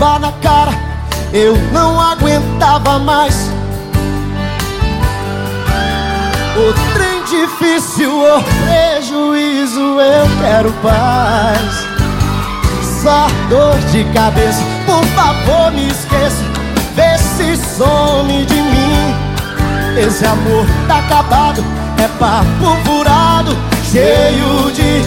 Tava na cara, eu não aguentava mais. O trem difícil, o prejuízo, eu quero paz. Só dor de cabeça, por favor me esqueça. Vê se some de mim. Esse amor tá acabado, é papo furado Cheio de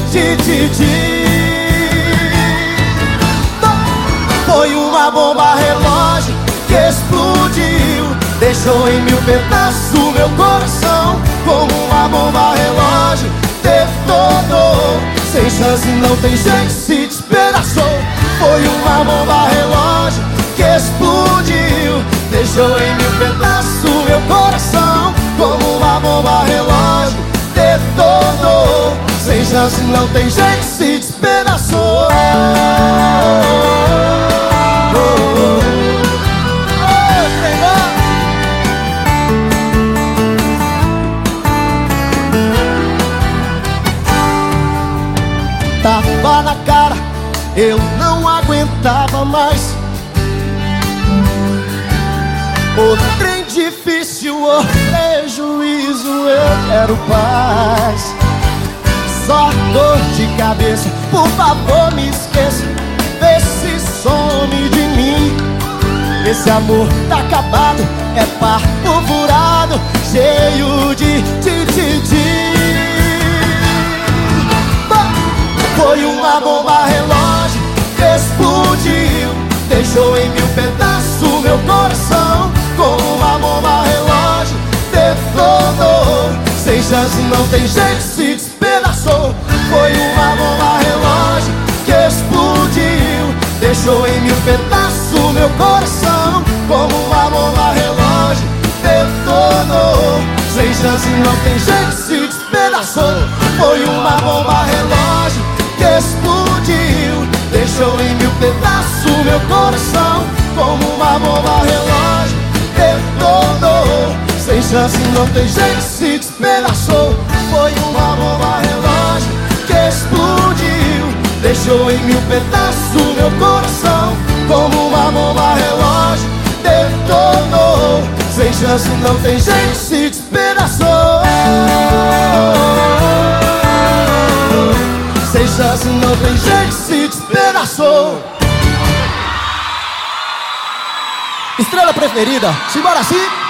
Deixou em mil pedaços meu coração Como uma bomba relógio detonou Sem chance não tem jeito, se despedaçou. Foi uma bomba relógio que explodiu. Deixou em mil pedaços meu coração Como uma bomba relógio detonou Sem chance não tem jeito, se despedaçou cara, eu não aguentava mais. O trem difícil, o prejuízo, eu quero paz. Só dor de cabeça, por favor me esqueça. Vê se some de mim. Esse amor tá acabado, é papo furado Cheio Foi uma bomba relógio que explodiu Deixou em mil pedaços meu coração. Como uma bomba relógio detonou Sem chance não tem jeito, se despedaçou. Foi uma bomba relógio que explodiu Deixou em mil pedaços meu coração. Como uma bomba relógio detonou Sem chance não tem jeito, se despedaçou. Foi uma bomba relógio coração Como uma bomba relógio Detonou. Sem chance, não tem jeito, se despedaçou. Foi uma bomba relógio que explodiu. Deixou em mil pedaços meu coração Como uma bomba relógio Detonou. Sem chance, não tem jeito, se despedaçou. Sem chance, não tem jeito, se despedaçou Estrela preferida, simbora assim